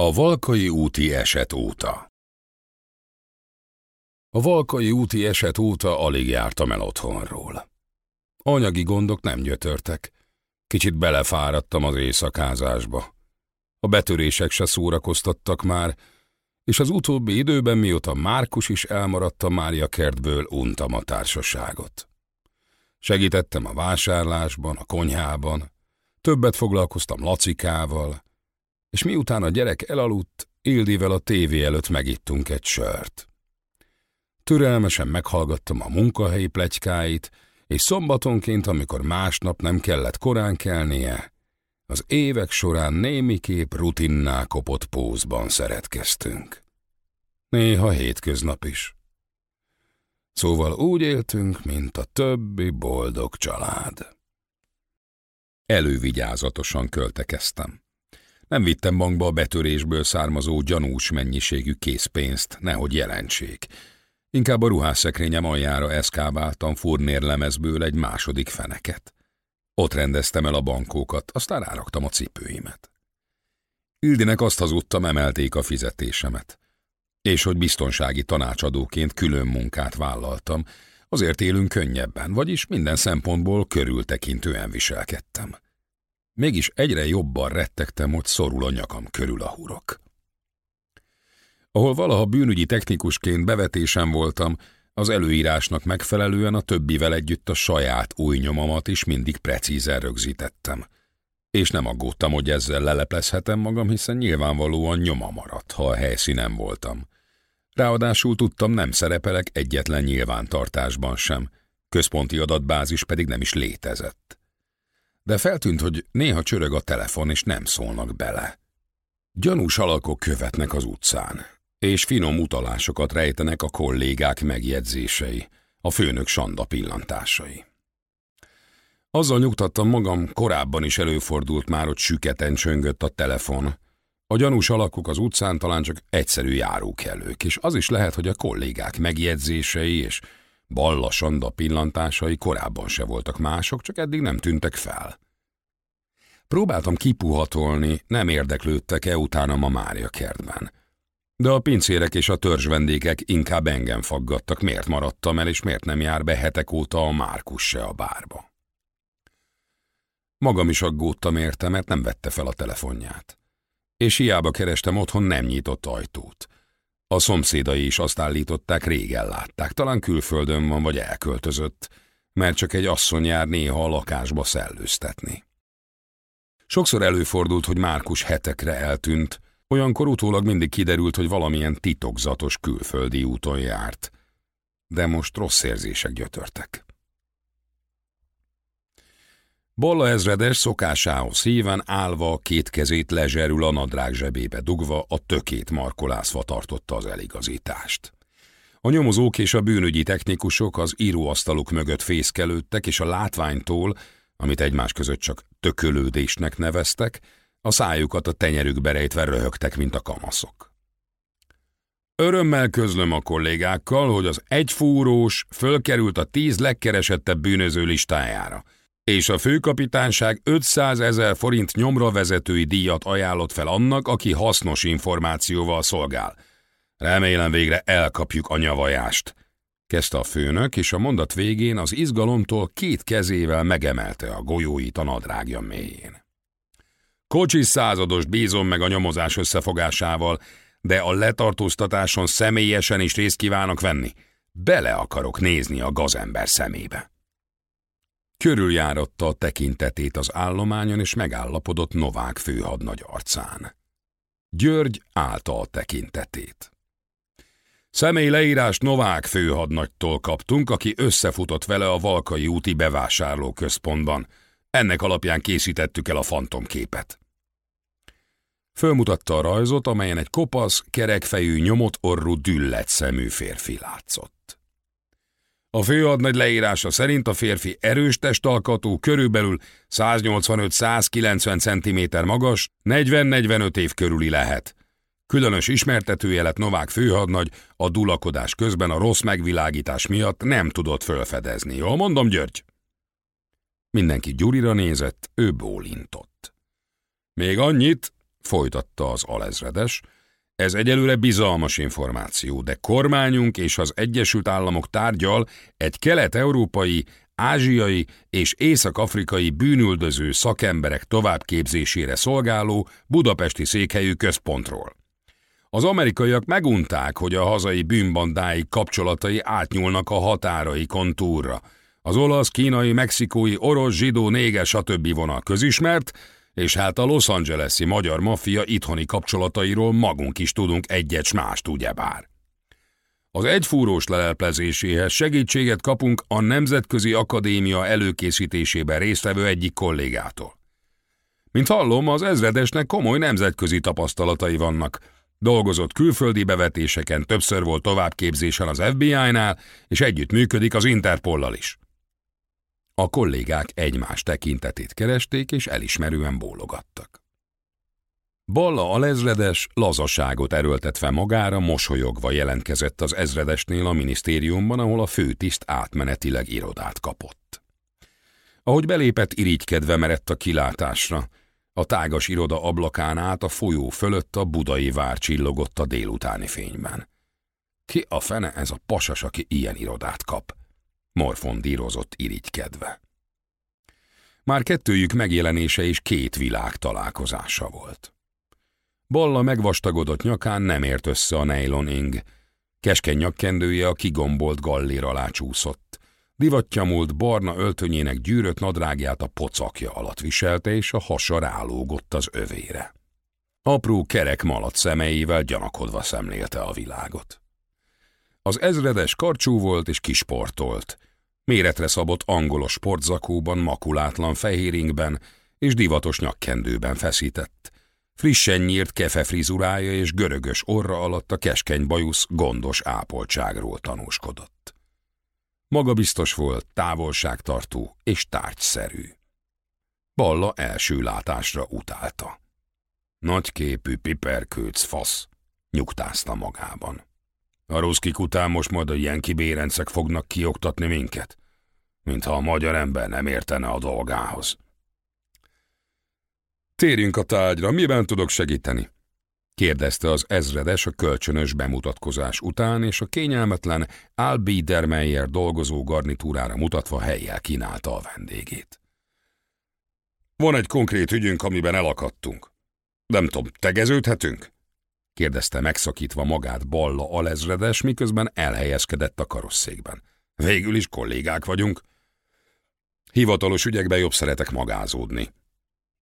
A Valkai úti eset óta A Valkai úti eset óta alig jártam el otthonról. Anyagi gondok nem gyötörtek. Kicsit belefáradtam az éjszakázásba. A betörések se szórakoztattak már, és az utóbbi időben, mióta Márkus is elmaradt a Mária kertből, untam a társaságot. Segítettem a vásárlásban, a konyhában, többet foglalkoztam Lacikával, és miután a gyerek elaludt, Ildivel a tévé előtt megittunk egy sört. Türelmesen meghallgattam a munkahelyi plegykáit, és szombatonként, amikor másnap nem kellett korán kelnie, az évek során némiképp rutinná kopott pózban szeretkeztünk. Néha hétköznap is. Szóval úgy éltünk, mint a többi boldog család. Elővigyázatosan költekeztem. Nem vittem bankba a betörésből származó gyanús mennyiségű készpénzt, nehogy jelentsék. Inkább a ruhásszekrényem aljára eszkábáltam furnérlemezből egy második feneket. Ott rendeztem el a bankókat, aztán ráraktam a cipőimet. Ildinek azt hazudtam, emelték a fizetésemet. És hogy biztonsági tanácsadóként külön munkát vállaltam, azért élünk könnyebben, vagyis minden szempontból körültekintően viselkedtem. Mégis egyre jobban rettegtem, hogy szorul a nyakam körül a hurok. Ahol valaha bűnügyi technikusként bevetésem voltam, az előírásnak megfelelően a többivel együtt a saját új nyomamat is mindig precízen rögzítettem. És nem aggódtam, hogy ezzel leleplezhetem magam, hiszen nyilvánvalóan nyoma maradt, ha a helyszínen voltam. Ráadásul tudtam, nem szerepelek egyetlen nyilvántartásban sem, központi adatbázis pedig nem is létezett. De feltűnt, hogy néha csörög a telefon, és nem szólnak bele. Gyanús alakok követnek az utcán, és finom utalásokat rejtenek a kollégák megjegyzései, a főnök sanda pillantásai. Azzal nyugtattam magam, korábban is előfordult már, hogy süketen csöngött a telefon. A gyanús alakok az utcán talán csak egyszerű járókelők, és az is lehet, hogy a kollégák megjegyzései és Balla Sanda pillantásai korábban se voltak mások, csak eddig nem tűntek fel. Próbáltam kipuhatolni, nem érdeklődtek-e utánam a Mária kertben. De a pincérek és a törzsvendégek inkább engem faggattak, miért maradtam el, és miért nem jár be hetek óta a Márkus se a bárba. Magam is aggódtam érte, mert nem vette fel a telefonját. És hiába kerestem otthon, nem nyitott ajtót. A szomszédai is azt állították, régen látták, talán külföldön van, vagy elköltözött, mert csak egy asszony jár néha a lakásba szellőztetni. Sokszor előfordult, hogy Márkus hetekre eltűnt, Olyankor utólag mindig kiderült, hogy valamilyen titokzatos külföldi úton járt. De most rossz érzések gyötörtek. Bolla ezredes szokásához híven állva két kezét lezserül a nadrág zsebébe dugva, a tökét markolászva tartotta az eligazítást. A nyomozók és a bűnügyi technikusok az íróasztaluk mögött fészkelődtek, és a látványtól, amit egymás között csak tökölődésnek neveztek, a szájukat a tenyerükbe rejtve röhögtek, mint a kamaszok. Örömmel közlöm a kollégákkal, hogy az egyfúrós fölkerült a tíz legkeresettebb bűnöző listájára, és a főkapitányság 500 ezer forint nyomra vezetői díjat ajánlott fel annak, aki hasznos információval szolgál. Remélem végre elkapjuk a nyavajást, kezdte a főnök, és a mondat végén az izgalomtól két kezével megemelte a golyóit a nadrágja mélyén. Kocsi százados bízom meg a nyomozás összefogásával, de a letartóztatáson személyesen is részt kívánok venni. Bele akarok nézni a gazember szemébe. Körüljáratta a tekintetét az állományon, és megállapodott Novák főhadnagy arcán. György állta a tekintetét. Személy leírás Novák főhadnagytól kaptunk, aki összefutott vele a Valkai úti bevásárlóközpontban, ennek alapján készítettük el a fantomképet. Fölmutatta a rajzot, amelyen egy kopasz, kerekfejű, nyomott orrú, düllet szemű férfi látszott. A főadnagy leírása szerint a férfi erős testalkatú, körülbelül 185-190 cm magas, 40-45 év körüli lehet. Különös ismertetője lett Novák főhadnagy, a dulakodás közben a rossz megvilágítás miatt nem tudott fölfedezni. Jól mondom, György? Mindenki Gyurira nézett, ő bólintott. Még annyit, folytatta az alezredes, ez egyelőre bizalmas információ, de kormányunk és az Egyesült Államok tárgyal egy kelet-európai, ázsiai és észak-afrikai bűnüldöző szakemberek továbbképzésére szolgáló budapesti székhelyű központról. Az amerikaiak megunták, hogy a hazai bűnbandái kapcsolatai átnyúlnak a határai kontúrra. Az olasz, kínai, mexikói, orosz, zsidó, néger, stb. vonal közismert, és hát a Los Angeles-i magyar maffia itthoni kapcsolatairól magunk is tudunk egyet mást, ugyebár. Az egyfúrós leleplezéséhez segítséget kapunk a Nemzetközi Akadémia előkészítésében résztvevő egyik kollégától. Mint hallom, az ezredesnek komoly nemzetközi tapasztalatai vannak. Dolgozott külföldi bevetéseken, többször volt továbbképzésen az FBI-nál, és együtt működik az Interpollal is. A kollégák egymás tekintetét keresték, és elismerően bólogattak. Balla alezredes lazaságot erőltetve magára, mosolyogva jelentkezett az ezredesnél a minisztériumban, ahol a főtiszt átmenetileg irodát kapott. Ahogy belépett, irigykedve merett a kilátásra. A tágas iroda ablakán át a folyó fölött a budai vár csillogott a délutáni fényben. Ki a fene ez a pasas, aki ilyen irodát kap? Morfondírozott irigykedve. Már kettőjük megjelenése is két világ találkozása volt. Balla megvastagodott nyakán nem ért össze a nylon ing. Keskeny nyakkendője a kigombolt gallér alá csúszott. Divattyamult barna öltönyének gyűrött nadrágját a pocakja alatt viselte, és a hasa rálógott az övére. Apró kerek malat szemeivel gyanakodva szemlélte a világot. Az ezredes karcsú volt és kisportolt, méretre szabott angolos sportzakóban, makulátlan fehéringben és divatos nyakkendőben feszített. Frissen nyírt kefe frizurája és görögös orra alatt a keskeny bajusz gondos ápoltságról tanúskodott. Magabiztos volt, távolságtartó és tárgyszerű. Balla első látásra utálta. Nagyképű piperkőc fasz, nyugtázta magában. A ruszkik után most majd a ilyen kibérencek fognak kioktatni minket, mintha a magyar ember nem értene a dolgához. Térjünk a tárgyra, miben tudok segíteni? kérdezte az ezredes a kölcsönös bemutatkozás után, és a kényelmetlen Albiedermeyer dolgozó garnitúrára mutatva helyjel kínálta a vendégét. Van egy konkrét ügyünk, amiben elakadtunk. Nem tudom, tegeződhetünk? Kérdezte megszakítva magát Balla alezredes, miközben elhelyezkedett a karosszékben. Végül is kollégák vagyunk. Hivatalos ügyekbe jobb szeretek magázódni,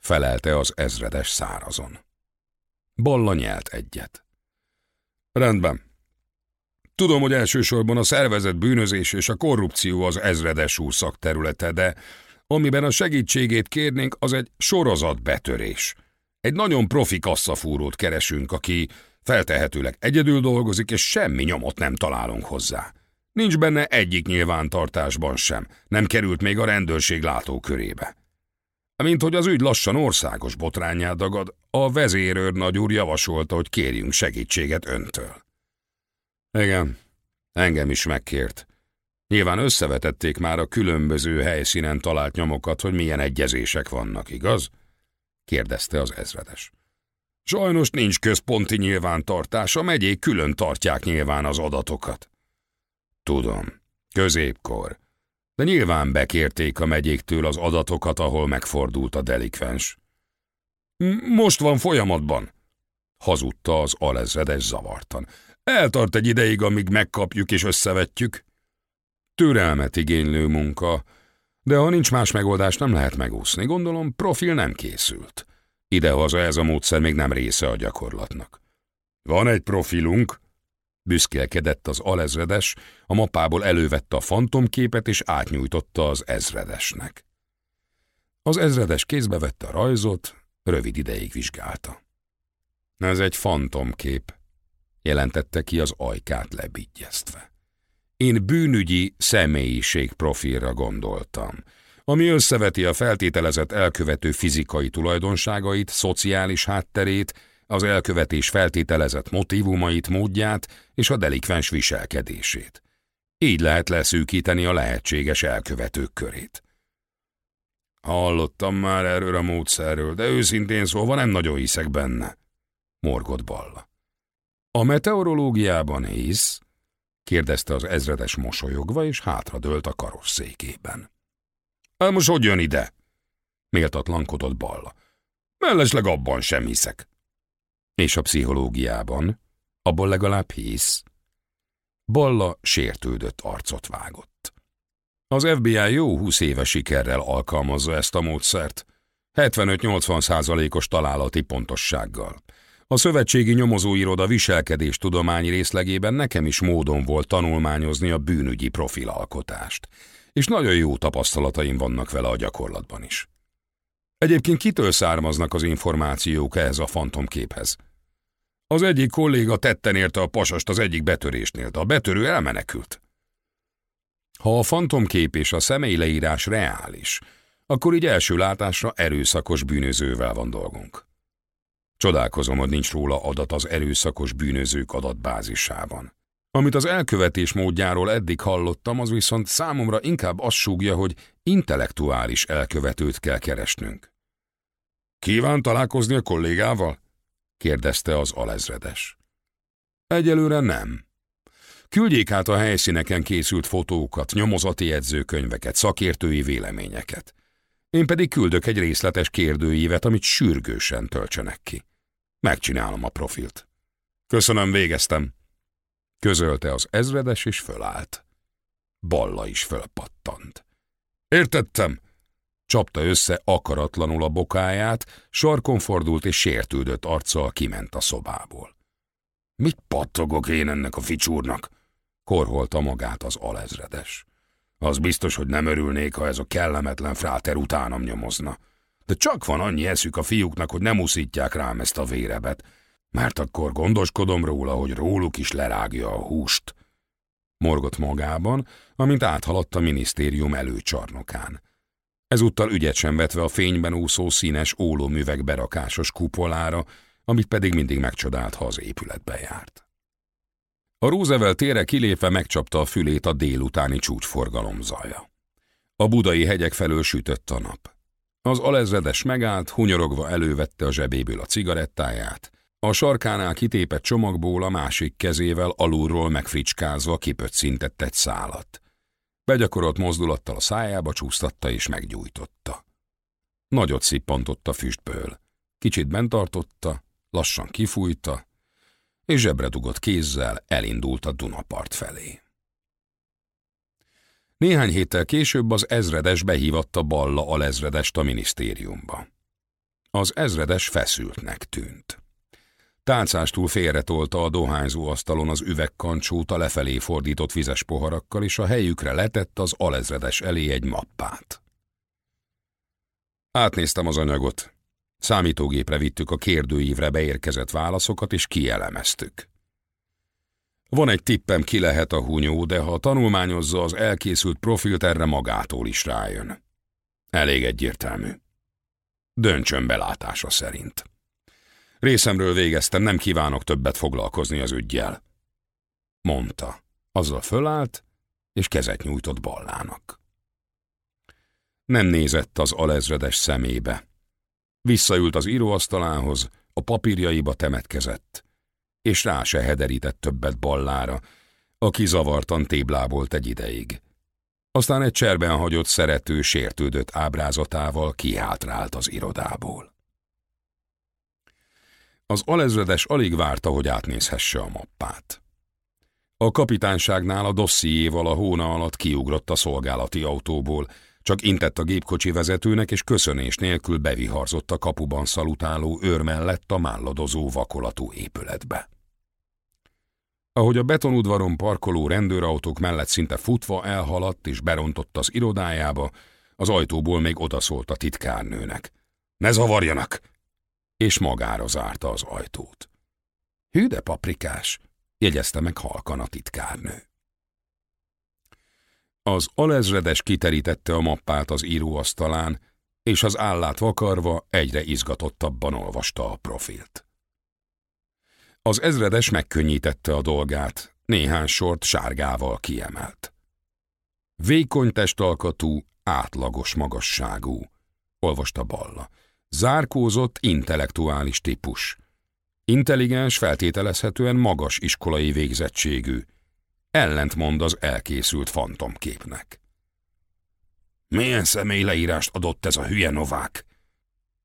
felelte az ezredes szárazon. Balla nyelt egyet. Rendben. Tudom, hogy elsősorban a szervezet bűnözés és a korrupció az ezredes úr szakterülete, de amiben a segítségét kérnénk, az egy sorozatbetörés. Egy nagyon profi kasszafúrót keresünk, aki feltehetőleg egyedül dolgozik, és semmi nyomot nem találunk hozzá. Nincs benne egyik nyilvántartásban sem, nem került még a rendőrség látókörébe. Mint hogy az ügy lassan országos botrányá dagad, a vezérőr nagyúr javasolta, hogy kérjünk segítséget öntől. Igen, engem is megkért. Nyilván összevetették már a különböző helyszínen talált nyomokat, hogy milyen egyezések vannak, igaz? Kérdezte az ezredes. Sajnos nincs központi nyilvántartás, a megyék külön tartják nyilván az adatokat. Tudom, középkor. De nyilván bekérték a megyéktől az adatokat, ahol megfordult a delikvens. Most van folyamatban, hazudta az alezredes zavartan. Eltart egy ideig, amíg megkapjuk és összevetjük. Türelmet igénylő munka, de ha nincs más megoldás, nem lehet megúszni. Gondolom, profil nem készült. Idehaza ez a módszer még nem része a gyakorlatnak. Van egy profilunk, büszkélkedett az alezredes, a mapából elővette a fantomképet és átnyújtotta az ezredesnek. Az ezredes kézbe vette a rajzot, rövid ideig vizsgálta. Ez egy fantomkép, jelentette ki az ajkát lebigyeztve. Én bűnügyi személyiségprofilra gondoltam, ami összeveti a feltételezett elkövető fizikai tulajdonságait, szociális hátterét, az elkövetés feltételezett motivumait, módját és a delikvens viselkedését. Így lehet leszűkíteni a lehetséges elkövetők körét. Hallottam már erről a módszerről, de őszintén szólva nem nagyon hiszek benne. Morgott Balla. A meteorológiában hisz? Kérdezte az ezredes mosolyogva, és hátradőlt a karosszékében. Hát most hogy jön ide? méltatlankodott Balla. Mellesleg abban sem hiszek. És a pszichológiában? Abból legalább hisz? Balla sértődött arcot vágott. Az FBI jó húsz éve sikerrel alkalmazza ezt a módszert. 75-80 százalékos találati pontossággal. A Szövetségi Nyomozóiroda viselkedés tudományi részlegében nekem is módon volt tanulmányozni a bűnügyi profilalkotást, és nagyon jó tapasztalataim vannak vele a gyakorlatban is. Egyébként kitől származnak az információk ehhez a fantomképhez? Az egyik kolléga tetten érte a pasast az egyik betörésnél, de a betörő elmenekült. Ha a fantomkép és a személy leírás reális, akkor így első látásra erőszakos bűnözővel van dolgunk. Csodálkozom, hogy nincs róla adat az erőszakos bűnözők adatbázisában. Amit az elkövetés módjáról eddig hallottam, az viszont számomra inkább azt súgja, hogy intellektuális elkövetőt kell keresnünk. Kíván találkozni a kollégával? kérdezte az alezredes. Egyelőre nem. Küldjék át a helyszíneken készült fotókat, nyomozati jegyzőkönyveket, szakértői véleményeket. Én pedig küldök egy részletes kérdőívet, amit sürgősen töltsenek ki. Megcsinálom a profilt. Köszönöm, végeztem. Közölte az ezredes, és fölállt. Balla is fölpattant. Értettem. Csapta össze akaratlanul a bokáját, sarkon fordult és sértődött arccal kiment a szobából. Mit pattogok én ennek a ficsúrnak? Korholta magát az alezredes. Az biztos, hogy nem örülnék, ha ez a kellemetlen fráter utánam nyomozna. De csak van annyi eszük a fiúknak, hogy nem uszítják rám ezt a vérebet, mert akkor gondoskodom róla, hogy róluk is lerágja a húst. Morgott magában, amint áthaladt a minisztérium előcsarnokán. Ezúttal ügyet sem vetve a fényben úszó színes ólómüveg berakásos kupolára, amit pedig mindig megcsodált, ha az épületbe járt. A Roosevelt tére kilépve megcsapta a fülét a délutáni csúcsforgalom zaja. A budai hegyek felől sütött a nap. Az alezredes megállt, hunyorogva elővette a zsebéből a cigarettáját, a sarkánál kitépett csomagból a másik kezével alulról megfricskázva kipöccintett egy szálat. Begyakorolt mozdulattal a szájába csúsztatta és meggyújtotta. Nagyot szippantott a füstből. Kicsit bent tartotta, lassan kifújta, és zsebre dugott kézzel elindult a Dunapart felé. Néhány héttel később az ezredes behívatta Balla alezredest a minisztériumba. Az ezredes feszültnek tűnt. Tálcástól félretolta a dohányzó asztalon az üvegkancsót a lefelé fordított vizes poharakkal, és a helyükre letett az alezredes elé egy mappát. Átnéztem az anyagot. Számítógépre vittük a kérdőívre beérkezett válaszokat, és kielemeztük. Van egy tippem, ki lehet a hunyó, de ha tanulmányozza az elkészült profilt, erre magától is rájön. Elég egyértelmű. Döntsön belátása szerint. Részemről végeztem, nem kívánok többet foglalkozni az ügyjel. Mondta. Azzal fölállt, és kezet nyújtott ballának. Nem nézett az alezredes szemébe. Visszaült az íróasztalához, a papírjaiba temetkezett, és rá se hederített többet ballára, aki zavartan téblábolt egy ideig. Aztán egy cserben hagyott szerető, sértődött ábrázatával kihátrált az irodából. Az alezredes alig várta, hogy átnézhesse a mappát. A kapitányságnál a dossziéval a hóna alatt kiugrott a szolgálati autóból, csak intett a gépkocsi vezetőnek, és köszönés nélkül beviharzott a kapuban szalutáló őr mellett a málladozó vakolatú épületbe. Ahogy a betonudvaron parkoló rendőrautók mellett szinte futva elhaladt és berontott az irodájába, az ajtóból még odaszólt a titkárnőnek. Ne zavarjanak! És magára zárta az ajtót. Hű de paprikás, jegyezte meg halkan a titkárnő. Az alezredes kiterítette a mappát az íróasztalán, és az állát vakarva egyre izgatottabban olvasta a profilt. Az ezredes megkönnyítette a dolgát, néhány sort sárgával kiemelt. Vékony testalkatú, átlagos magasságú, olvasta Balla. Zárkózott, intellektuális típus. Intelligens, feltételezhetően magas iskolai végzettségű. Ellentmond az elkészült fantomképnek. Milyen személy leírást adott ez a hülye novák?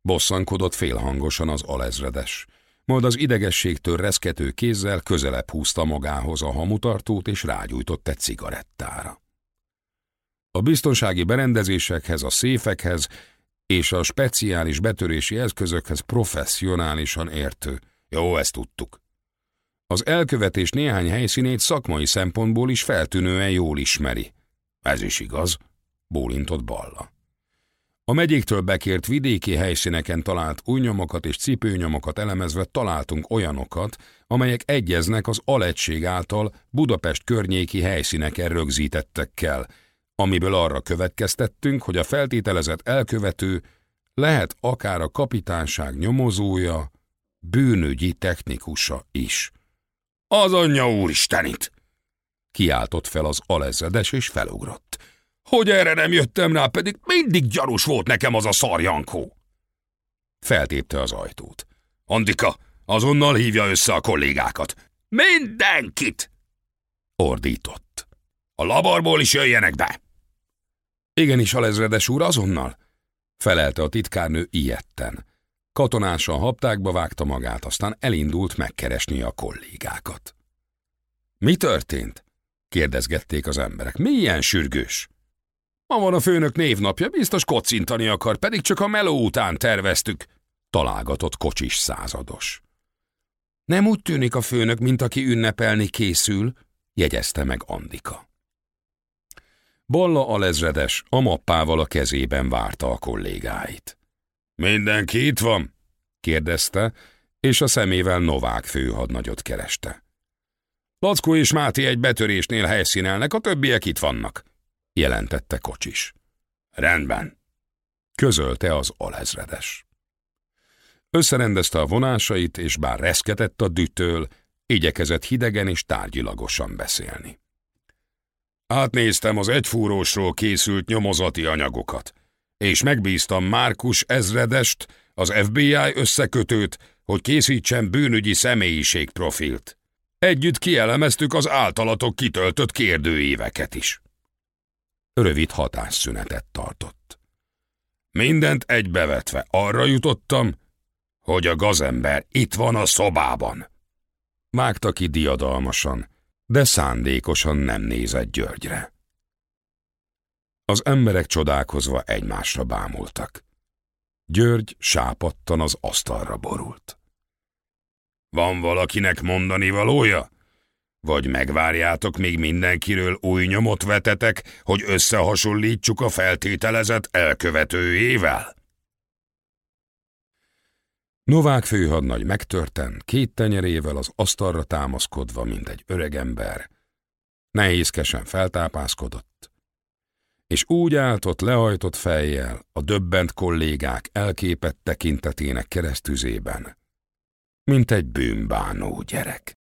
Bosszankodott félhangosan az alezredes, majd az idegességtől reszkető kézzel közelebb húzta magához a hamutartót és rágyújtott egy cigarettára. A biztonsági berendezésekhez, a széfekhez és a speciális betörési eszközökhez professzionálisan értő. Jó, ezt tudtuk. Az elkövetés néhány helyszínét szakmai szempontból is feltűnően jól ismeri. Ez is igaz, bólintott Balla. A megyéktől bekért vidéki helyszíneken talált új és cipőnyomokat elemezve találtunk olyanokat, amelyek egyeznek az alegység által Budapest környéki helyszíneken rögzítettekkel, amiből arra következtettünk, hogy a feltételezett elkövető lehet akár a kapitánság nyomozója, bűnügyi technikusa is. Az anyja úristenit! Kiáltott fel az alezedes és felugrott. Hogy erre nem jöttem rá, pedig mindig gyanús volt nekem az a szarjankó. Feltépte az ajtót. Andika, azonnal hívja össze a kollégákat. Mindenkit! Ordított. A laborból is jöjjenek be! Igenis, alezredes úr, azonnal! Felelte a titkárnő ilyetten. Katonásan haptákba vágta magát, aztán elindult megkeresni a kollégákat. Mi történt? kérdezgették az emberek. Mi ilyen sürgős? Ma van a főnök névnapja, biztos kocintani akar, pedig csak a meló után terveztük, találgatott kocsis százados. Nem úgy tűnik a főnök, mint aki ünnepelni készül, jegyezte meg Andika. Balla lezredes a mappával a kezében várta a kollégáit. Mindenki itt van? kérdezte, és a szemével Novák főhadnagyot kereste. Lackó és Máté egy betörésnél helyszínelnek, a többiek itt vannak, jelentette kocsis. Rendben, közölte az alezredes. Összerendezte a vonásait, és bár reszketett a dütől, igyekezett hidegen és tárgyilagosan beszélni. Átnéztem az egyfúrósról készült nyomozati anyagokat, és megbíztam Márkus ezredest, az FBI összekötőt, hogy készítsen bűnügyi személyiségprofilt. Együtt kielemeztük az általatok kitöltött kérdőíveket is. Rövid hatásszünetet tartott. Mindent egybevetve arra jutottam, hogy a gazember itt van a szobában. Mágta ki diadalmasan, de szándékosan nem nézett Györgyre. Az emberek csodálkozva egymásra bámultak. György sápattan az asztalra borult. Van valakinek mondani valója? Vagy megvárjátok, míg mindenkiről új nyomot vetetek, hogy összehasonlítsuk a feltételezett elkövetőjével? Novák főhadnagy megtörten, két tenyerével az asztalra támaszkodva, mint egy öregember. Nehézkesen feltápászkodott, és úgy álltott lehajtott fejjel a döbbent kollégák elképett tekintetének keresztüzében, mint egy bűnbánó gyerek.